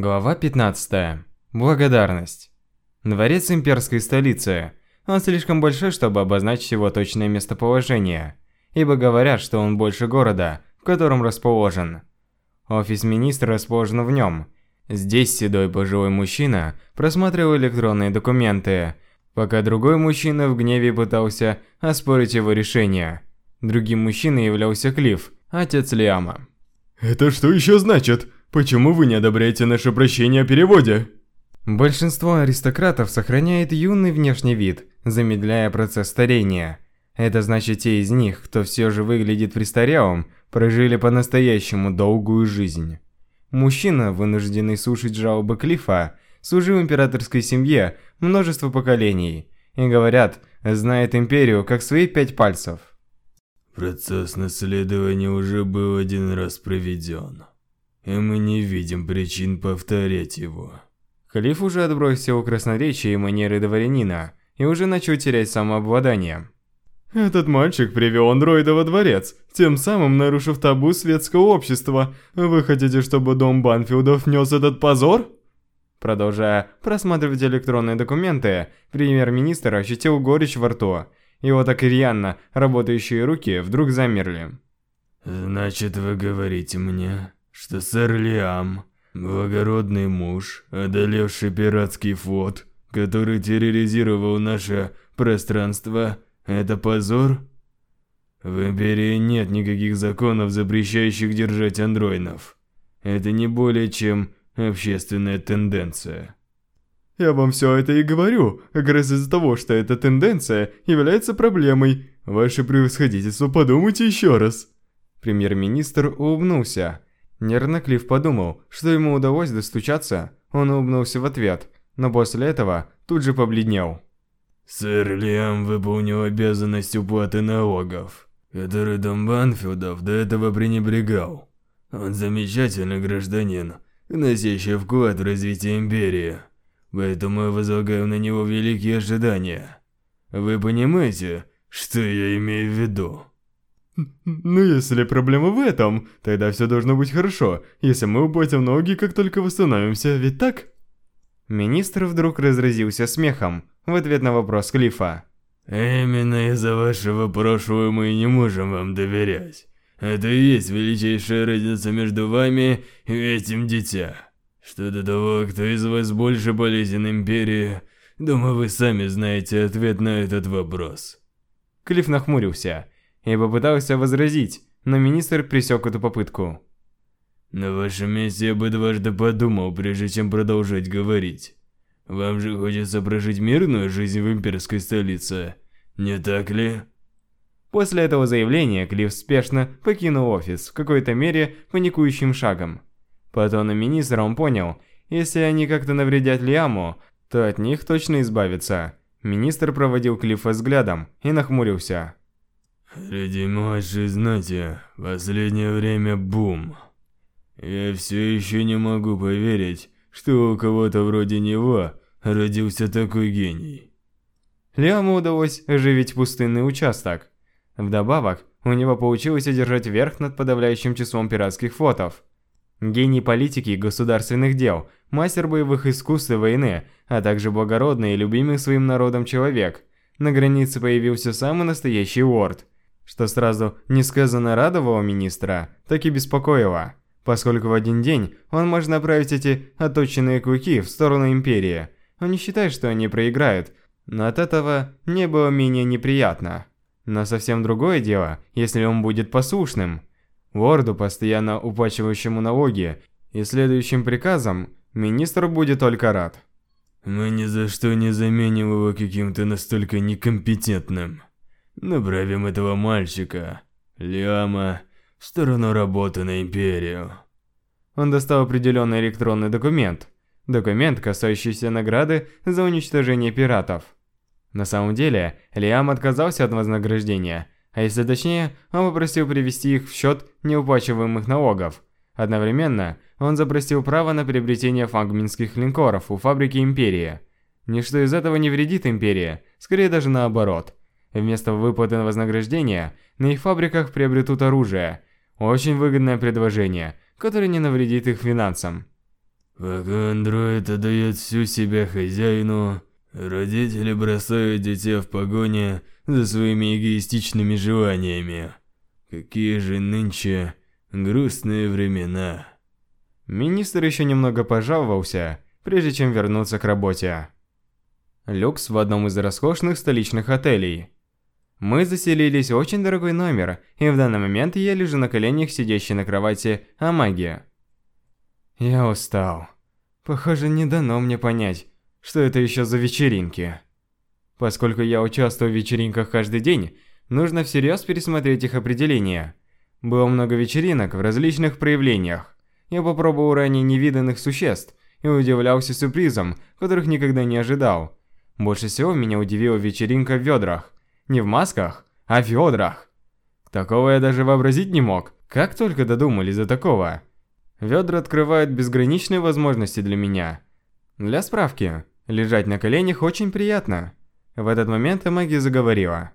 Глава 15. Благодарность. Дворец имперской столицы. Он слишком большой, чтобы обозначить его точное местоположение, ибо говорят, что он больше города, в котором расположен. Офис министра расположен в нем. Здесь седой пожилой мужчина просматривал электронные документы, пока другой мужчина в гневе пытался оспорить его решение. Другим мужчиной являлся Клифф, отец Лиама. Это что еще значит? Почему вы не одобряете наше обращение о переводе? Большинство аристократов сохраняет юный внешний вид, замедляя процесс старения. Это значит, те из них, кто все же выглядит престарелым, прожили по-настоящему долгую жизнь. Мужчина, вынужденный слушать жалобы Клифа, служил императорской семье множество поколений и, говорят, знает империю как свои пять пальцев. Процесс наследования уже был один раз проведен, и мы не видим причин повторять его. Халиф уже отбросил красноречие и манеры дворянина, и уже начал терять самообладание. Этот мальчик привел андроида во дворец, тем самым нарушив табу светского общества. Вы хотите, чтобы дом Банфилдов внес этот позор? Продолжая просматривать электронные документы, премьер-министр ощутил горечь во рту его так рьяно работающие руки вдруг замерли. «Значит, вы говорите мне, что сэр Лиам, благородный муж, одолевший пиратский флот, который терроризировал наше пространство, это позор?» В Империи нет никаких законов, запрещающих держать андроидов. Это не более чем общественная тенденция. Я вам все это и говорю, как раз из-за того, что эта тенденция является проблемой. Ваше превосходительство, подумайте еще раз. Премьер-министр улыбнулся. Нервно Клифф подумал, что ему удалось достучаться. Он улыбнулся в ответ, но после этого тут же побледнел. Сэр Лиам выполнил обязанность уплаты налогов, который дом Банфилдов до этого пренебрегал. Он замечательный гражданин, вносящий вклад в развитие империи. Поэтому я возлагаю на него великие ожидания. Вы понимаете, что я имею в виду? Ну, если проблема в этом, тогда все должно быть хорошо, если мы уплатим ноги, как только восстановимся, ведь так? Министр вдруг разразился смехом в ответ на вопрос Клифа. Именно из-за вашего прошлого мы не можем вам доверять. Это и есть величайшая разница между вами и этим дитя. Что до того, кто из вас больше полезен Империи, думаю, вы сами знаете ответ на этот вопрос. Клифф нахмурился и попытался возразить, но министр пресек эту попытку. На вашем месте я бы дважды подумал, прежде чем продолжать говорить. Вам же хочется прожить мирную жизнь в имперской столице, не так ли? После этого заявления Клифф спешно покинул офис, в какой-то мере паникующим шагом. По тону министра он понял, если они как-то навредят Лиаму, то от них точно избавиться. Министр проводил Клиффа взглядом и нахмурился. Среди знати последнее время бум. Я все еще не могу поверить, что у кого-то вроде него родился такой гений. Лиаму удалось оживить пустынный участок. Вдобавок, у него получилось одержать верх над подавляющим числом пиратских флотов. Гений политики и государственных дел, мастер боевых искусств и войны, а также благородный и любимый своим народом человек. На границе появился самый настоящий лорд, что сразу несказанно радовало министра, так и беспокоило, поскольку в один день он может направить эти оточенные клыки в сторону Империи. Он не считает, что они проиграют, но от этого не было менее неприятно. Но совсем другое дело, если он будет послушным – Лорду, постоянно уплачивающему налоги, и следующим приказом, министр будет только рад. Мы ни за что не заменим его каким-то настолько некомпетентным. Направим этого мальчика, Лиама, в сторону работы на Империю. Он достал определенный электронный документ. Документ, касающийся награды за уничтожение пиратов. На самом деле, Лиам отказался от вознаграждения – а если точнее, он попросил привести их в счет неуплачиваемых налогов. Одновременно, он запросил право на приобретение флагманских линкоров у фабрики Империи. Ничто из этого не вредит Империи, скорее даже наоборот. Вместо выплаты вознаграждения, на их фабриках приобретут оружие. Очень выгодное предложение, которое не навредит их финансам. Пока андроид отдает всю себя хозяину, родители бросают детей в погоне за своими эгоистичными желаниями. Какие же нынче грустные времена. Министр еще немного пожаловался, прежде чем вернуться к работе. Люкс в одном из роскошных столичных отелей. Мы заселились в очень дорогой номер, и в данный момент я лежу на коленях, сидящей на кровати Амаги. Я устал. Похоже, не дано мне понять, что это еще за вечеринки. Поскольку я участвую в вечеринках каждый день, нужно всерьез пересмотреть их определение. Было много вечеринок в различных проявлениях. Я попробовал ранее невиданных существ и удивлялся сюрпризам, которых никогда не ожидал. Больше всего меня удивила вечеринка в ведрах. Не в масках, а в ведрах. Такого я даже вообразить не мог. Как только додумались до такого. Ведра открывают безграничные возможности для меня. Для справки, лежать на коленях очень приятно. В этот момент магия заговорила.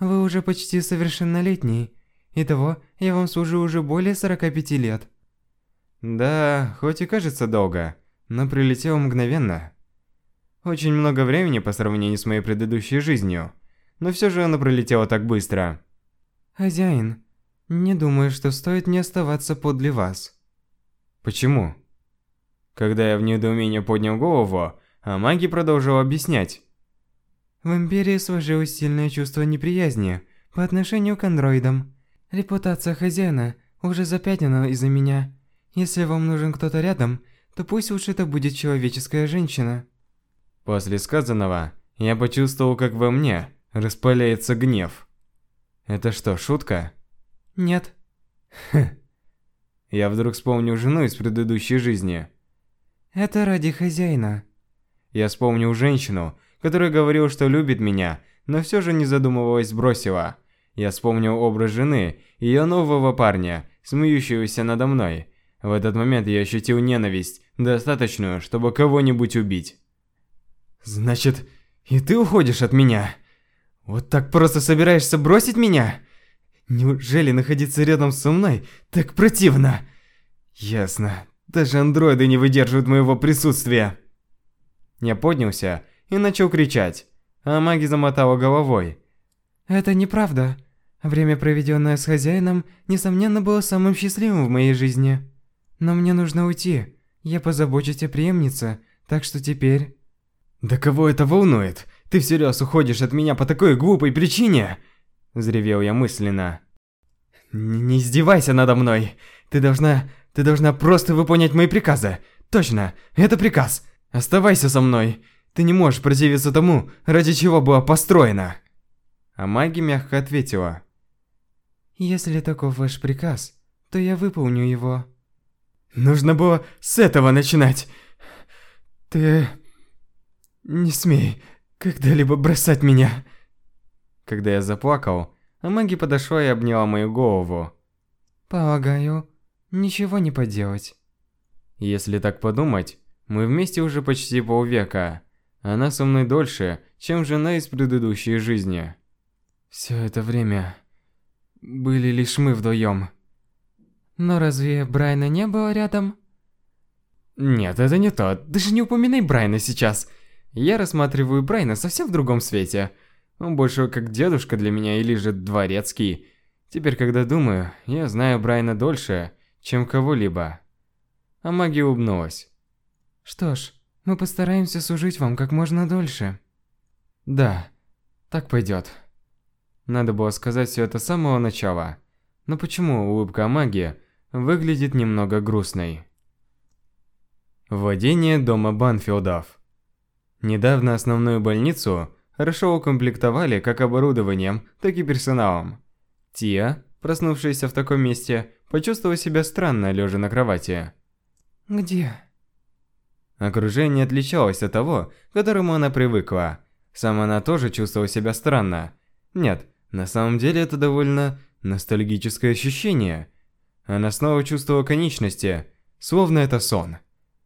Вы уже почти совершеннолетний. Итого, я вам служу уже более 45 лет. Да, хоть и кажется долго, но прилетело мгновенно. Очень много времени по сравнению с моей предыдущей жизнью, но все же оно пролетело так быстро. Хозяин, не думаю, что стоит мне оставаться подле вас. Почему? Когда я в недоумении поднял голову, а маги продолжил объяснять. В Империи сложилось сильное чувство неприязни по отношению к андроидам. Репутация хозяина уже запятнана из-за меня. Если вам нужен кто-то рядом, то пусть лучше это будет человеческая женщина. После сказанного, я почувствовал, как во мне распаляется гнев. Это что, шутка? Нет. Я вдруг вспомнил жену из предыдущей жизни. Это ради хозяина. Я вспомнил женщину, которая говорила, что любит меня, но все же не задумываясь бросила. Я вспомнил образ жены и ее нового парня, смеющегося надо мной. В этот момент я ощутил ненависть, достаточную, чтобы кого-нибудь убить. «Значит, и ты уходишь от меня? Вот так просто собираешься бросить меня? Неужели находиться рядом со мной так противно?» «Ясно. Даже андроиды не выдерживают моего присутствия». Я поднялся и начал кричать, а маги замотала головой. Это неправда. Время, проведенное с хозяином, несомненно, было самым счастливым в моей жизни. Но мне нужно уйти. Я позабочусь о преемнице, так что теперь... «Да кого это волнует? Ты всерьез уходишь от меня по такой глупой причине?» Взревел я мысленно. «Не издевайся надо мной. Ты должна... Ты должна просто выполнять мои приказы. Точно, это приказ. Оставайся со мной. Ты не можешь противиться тому, ради чего была построена». А маги мягко ответила. Если таков ваш приказ, то я выполню его. Нужно было с этого начинать. Ты... Не смей когда-либо бросать меня. Когда я заплакал, Амаги подошла и обняла мою голову. Полагаю, ничего не поделать. Если так подумать, мы вместе уже почти полвека. Она со мной дольше, чем жена из предыдущей жизни. Все это время были лишь мы вдвоем. Но разве Брайна не было рядом? Нет, это не то. Даже не упоминай Брайна сейчас. Я рассматриваю Брайна совсем в другом свете. Он больше как дедушка для меня или же дворецкий. Теперь, когда думаю, я знаю Брайна дольше, чем кого-либо. А магия улыбнулась. Что ж, мы постараемся служить вам как можно дольше. Да, так пойдет. Надо было сказать все это с самого начала. Но почему улыбка магии выглядит немного грустной? Владение дома Банфилдов. Недавно основную больницу хорошо укомплектовали как оборудованием, так и персоналом. Тия, проснувшаяся в таком месте, почувствовала себя странно, лежа на кровати. Где? Окружение отличалось от того, к которому она привыкла. Сама она тоже чувствовала себя странно. Нет, на самом деле это довольно ностальгическое ощущение. Она снова чувствовала конечности, словно это сон.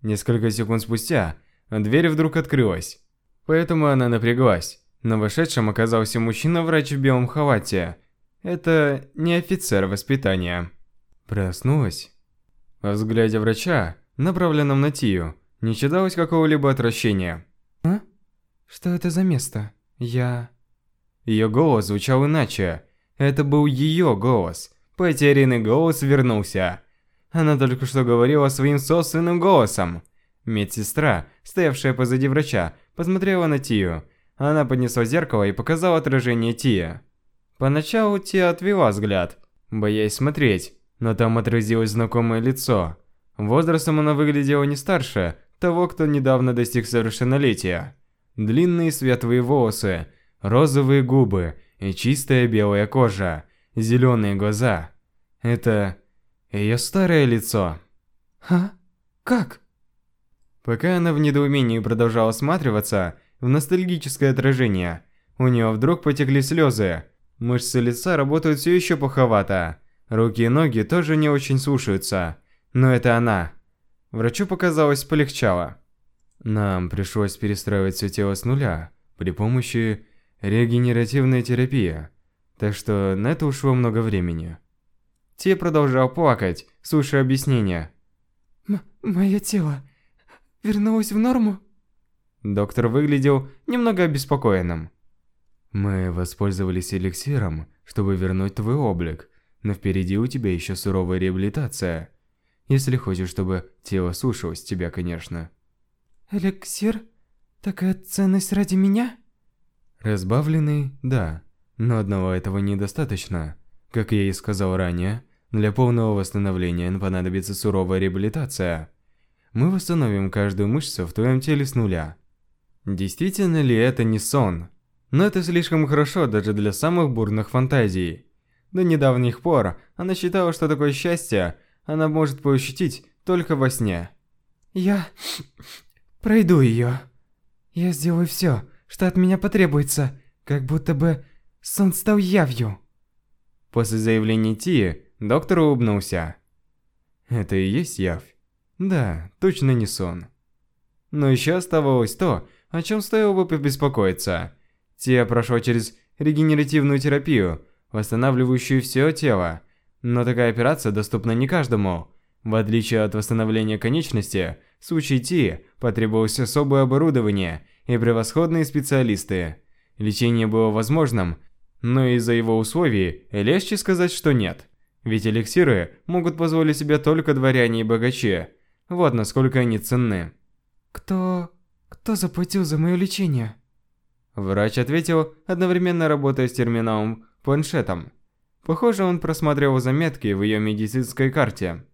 Несколько секунд спустя Дверь вдруг открылась. Поэтому она напряглась. На вошедшем оказался мужчина-врач в белом халате. Это не офицер воспитания. Проснулась. Во взгляде врача направленном на Тию, не читалось какого-либо отвращения. А? Что это за место? Я... Ее голос звучал иначе. Это был ее голос. Потерянный голос вернулся. Она только что говорила своим собственным голосом. Медсестра, стоявшая позади врача, посмотрела на Тию. Она поднесла зеркало и показала отражение Тия. Поначалу Тия отвела взгляд, боясь смотреть, но там отразилось знакомое лицо. Возрастом она выглядела не старше того, кто недавно достиг совершеннолетия. Длинные светлые волосы, розовые губы и чистая белая кожа, зеленые глаза. Это ее старое лицо. А? Как? Пока она в недоумении продолжала осматриваться в ностальгическое отражение, у нее вдруг потекли слезы. Мышцы лица работают все еще плоховато. Руки и ноги тоже не очень слушаются. Но это она. Врачу показалось полегчало. Нам пришлось перестраивать все тело с нуля при помощи регенеративной терапии. Так что на это ушло много времени. Те продолжал плакать, слушая объяснения. М мое тело вернулось в норму? Доктор выглядел немного обеспокоенным. Мы воспользовались эликсиром, чтобы вернуть твой облик, но впереди у тебя еще суровая реабилитация. Если хочешь, чтобы тело слушалось тебя, конечно. Эликсир? Такая ценность ради меня? Разбавленный, да, но одного этого недостаточно. Как я и сказал ранее, для полного восстановления понадобится суровая реабилитация. Мы восстановим каждую мышцу в твоем теле с нуля. Действительно ли это не сон? Но это слишком хорошо даже для самых бурных фантазий. До недавних пор она считала, что такое счастье она может поощутить только во сне. Я пройду ее. Я сделаю все, что от меня потребуется, как будто бы сон стал явью. После заявления Тии, доктор улыбнулся. Это и есть явь. Да, точно не сон. Но еще оставалось то, о чем стоило бы побеспокоиться. Тия прошла через регенеративную терапию, восстанавливающую все тело. Но такая операция доступна не каждому. В отличие от восстановления конечности, в случае Ти потребовалось особое оборудование и превосходные специалисты. Лечение было возможным, но из-за его условий легче сказать, что нет. Ведь эликсиры могут позволить себе только дворяне и богачи. Вот насколько они ценны. Кто... кто заплатил за мое лечение? Врач ответил, одновременно работая с терминалом планшетом. Похоже, он просматривал заметки в ее медицинской карте.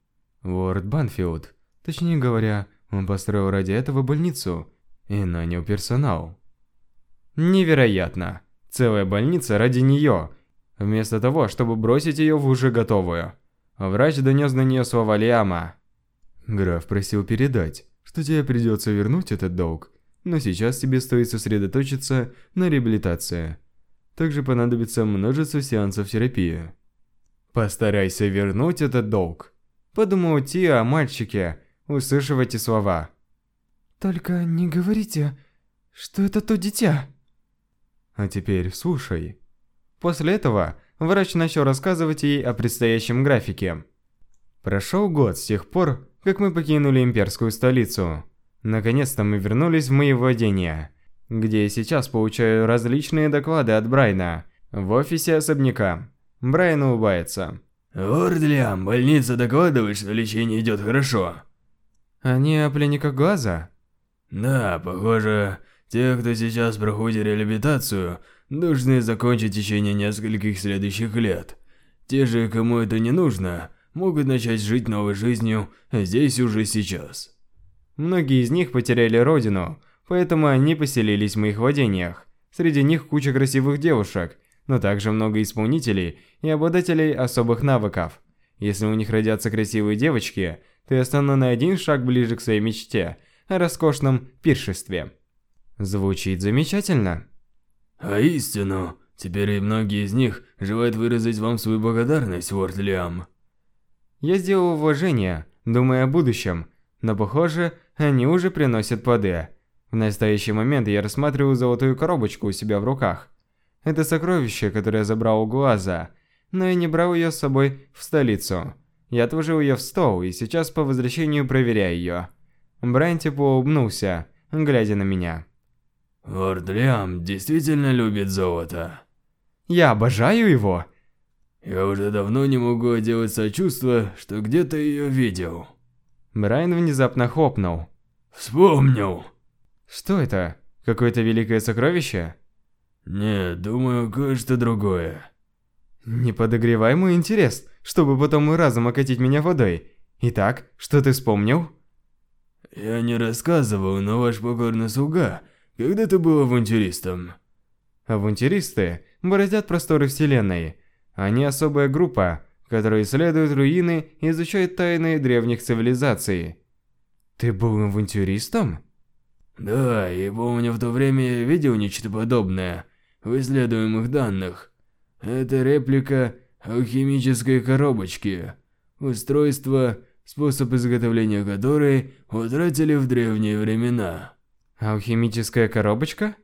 Уорд Банфилд. Точнее говоря, он построил ради этого больницу и нанял персонал. Невероятно. Целая больница ради нее, вместо того, чтобы бросить ее в уже готовую. Врач донес на нее слова Лиама. Граф просил передать, что тебе придется вернуть этот долг, но сейчас тебе стоит сосредоточиться на реабилитации. Также понадобится множество сеансов терапии. Постарайся вернуть этот долг. Подумал Тия о мальчике, услышав эти слова. Только не говорите, что это то дитя. А теперь слушай. После этого врач начал рассказывать ей о предстоящем графике. Прошел год с тех пор, как мы покинули имперскую столицу. Наконец-то мы вернулись в мои владения, где я сейчас получаю различные доклады от Брайна в офисе особняка. Брайан улыбается. Ордлиам, больница докладывает, что лечение идет хорошо. Они о пленниках глаза? Да, похоже, те, кто сейчас проходит реабилитацию, должны закончить в течение нескольких следующих лет. Те же, кому это не нужно, могут начать жить новой жизнью здесь уже сейчас. Многие из них потеряли родину, поэтому они поселились в моих владениях. Среди них куча красивых девушек, но также много исполнителей и обладателей особых навыков. Если у них родятся красивые девочки, то я на один шаг ближе к своей мечте о роскошном пиршестве. Звучит замечательно. А истину, теперь и многие из них желают выразить вам свою благодарность, Уорд Лиам. Я сделал вложение, думая о будущем, но похоже, они уже приносят плоды. В настоящий момент я рассматриваю золотую коробочку у себя в руках. Это сокровище, которое я забрал у Глаза, но я не брал ее с собой в столицу. Я отложил ее в стол и сейчас по возвращению проверяю ее. Брайан тепло улыбнулся, глядя на меня. Лорд Лиам действительно любит золото. Я обожаю его. Я уже давно не могу отделаться от чувства, что где-то ее видел. Брайан внезапно хлопнул. Вспомнил. Что это? Какое-то великое сокровище? Нет, думаю, кое-что другое. Не подогревай мой интерес, чтобы потом разом окатить меня водой. Итак, что ты вспомнил? Я не рассказывал, но ваш покорный слуга когда-то был авантюристом. Авантюристы бороздят просторы вселенной. Они особая группа, которая исследует руины и изучает тайны древних цивилизаций. Ты был авантюристом? Да, и помню, в то время я видел нечто подобное в исследуемых данных. Это реплика алхимической коробочки. Устройство, способ изготовления которой утратили в древние времена. Алхимическая коробочка?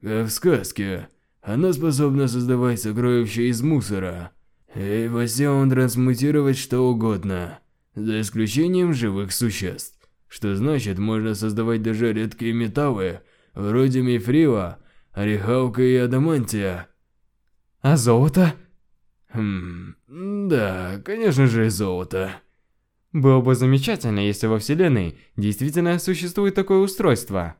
Как в сказке. Она способна создавать сокровища из мусора. И по силам трансмутировать что угодно, за исключением живых существ. Что значит, можно создавать даже редкие металлы, вроде мифрила, орехалка и адамантия. А золото? Хм, да, конечно же золото. Было бы замечательно, если во вселенной действительно существует такое устройство.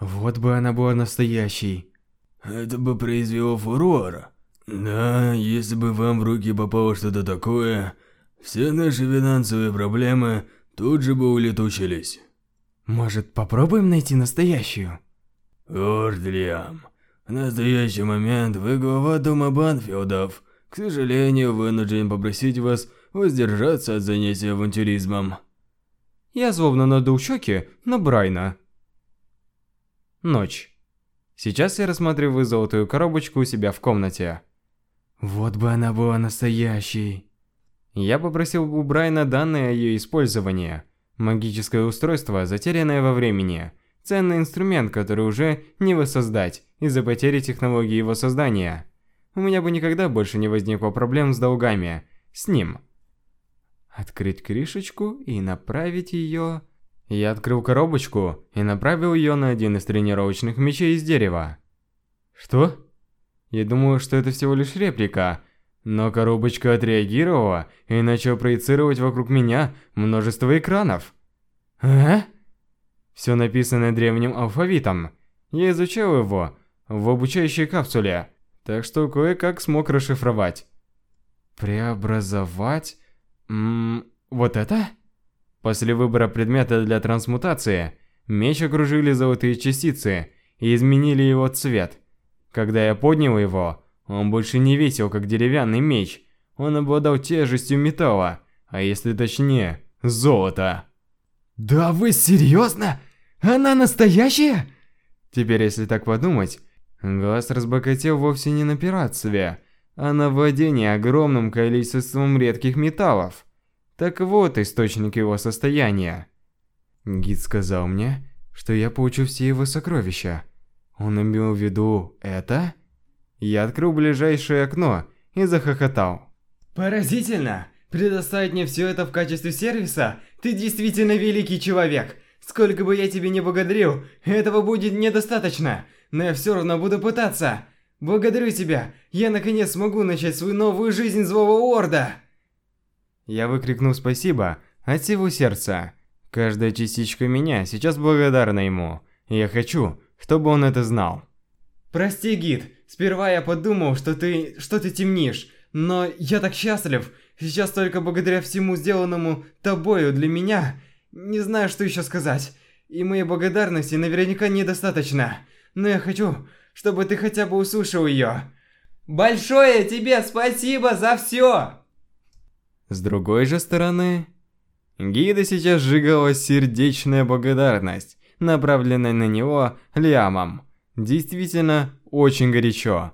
Вот бы она была настоящей. Это бы произвело фурор. Да, если бы вам в руки попало что-то такое, все наши финансовые проблемы тут же бы улетучились. Может, попробуем найти настоящую? Лорд Лиам, в настоящий момент вы глава дома Банфилдов. К сожалению, вынужден попросить вас воздержаться от занятия авантюризмом. Я злобно надул щеки на Брайна. Ночь. Сейчас я рассматриваю золотую коробочку у себя в комнате. Вот бы она была настоящей. Я попросил у Брайна данные о ее использовании. Магическое устройство, затерянное во времени. Ценный инструмент, который уже не воссоздать из-за потери технологии его создания. У меня бы никогда больше не возникло проблем с долгами. С ним. Открыть крышечку и направить ее... Я открыл коробочку и направил ее на один из тренировочных мечей из дерева. Что? Я думаю, что это всего лишь реплика, но коробочка отреагировала и начала проецировать вокруг меня множество экранов. А? Все написано древним алфавитом. Я изучал его в обучающей капсуле, так что кое-как смог расшифровать. Преобразовать? Ммм, вот это? После выбора предмета для трансмутации, меч окружили золотые частицы и изменили его цвет. Когда я поднял его, он больше не весил как деревянный меч, он обладал тяжестью металла, а если точнее, золота. Да вы серьезно? Она настоящая? Теперь, если так подумать, глаз разбогател вовсе не на пиратстве, а на владении огромным количеством редких металлов. Так вот источник его состояния. Гид сказал мне, что я получу все его сокровища. Он имел в виду это? Я открыл ближайшее окно и захохотал. Поразительно! Предоставить мне все это в качестве сервиса? Ты действительно великий человек! Сколько бы я тебе не благодарил, этого будет недостаточно, но я все равно буду пытаться. Благодарю тебя, я наконец смогу начать свою новую жизнь Злого Орда. Я выкрикнул спасибо от всего сердца. Каждая частичка меня сейчас благодарна ему. Я хочу, чтобы он это знал. Прости, гид. Сперва я подумал, что ты что ты темнишь, но я так счастлив. Сейчас только благодаря всему сделанному тобою для меня, не знаю, что еще сказать. И моей благодарности наверняка недостаточно. Но я хочу, чтобы ты хотя бы услышал ее. Большое тебе спасибо за все! С другой же стороны, гида сейчас сжигала сердечная благодарность, направленная на него Лиамом. Действительно, очень горячо.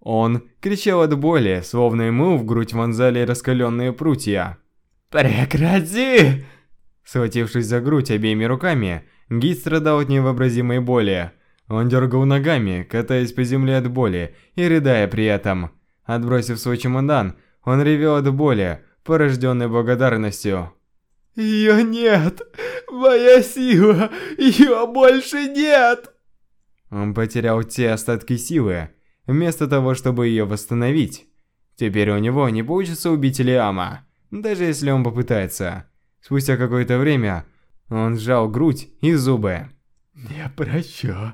Он кричал от боли, словно ему в грудь вонзали раскаленные прутья. «Прекрати!» Схватившись за грудь обеими руками, гид страдал от невообразимой боли. Он дергал ногами, катаясь по земле от боли и рыдая при этом. Отбросив свой чемодан, он ревел от боли, порожденный благодарностью. Ее нет! Моя сила! Ее больше нет! Он потерял те остатки силы, вместо того, чтобы ее восстановить. Теперь у него не получится убить Лиама, даже если он попытается. Спустя какое-то время он сжал грудь и зубы. «Не прощу.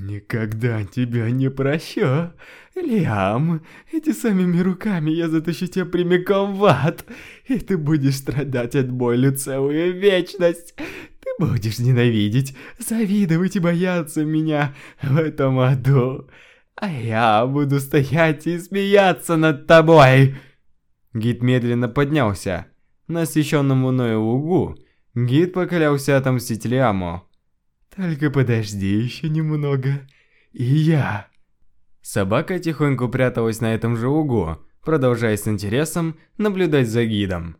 Никогда тебя не прощу. Лиам, эти самыми руками я затащу тебя прямиком в ад, и ты будешь страдать от боли целую вечность. Ты будешь ненавидеть, завидовать и бояться меня в этом аду. А я буду стоять и смеяться над тобой. Гид медленно поднялся. На освещенном мною лугу гид поклялся отомстить Лиаму. Только подожди еще немного, и я... Собака тихонько пряталась на этом же лугу, продолжая с интересом наблюдать за гидом.